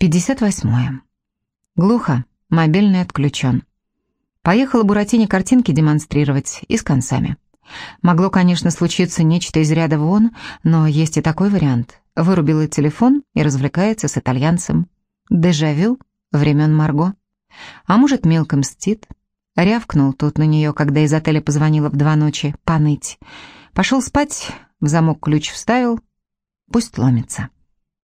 58. Глухо, мобильный отключен. Поехала Буратине картинки демонстрировать и с концами. Могло, конечно, случиться нечто из ряда вон, но есть и такой вариант. Вырубила телефон и развлекается с итальянцем. Дежавю времен Марго. А может, мелко мстит. Рявкнул тут на нее, когда из отеля позвонила в два ночи, поныть. Пошел спать, в замок ключ вставил. Пусть ломится.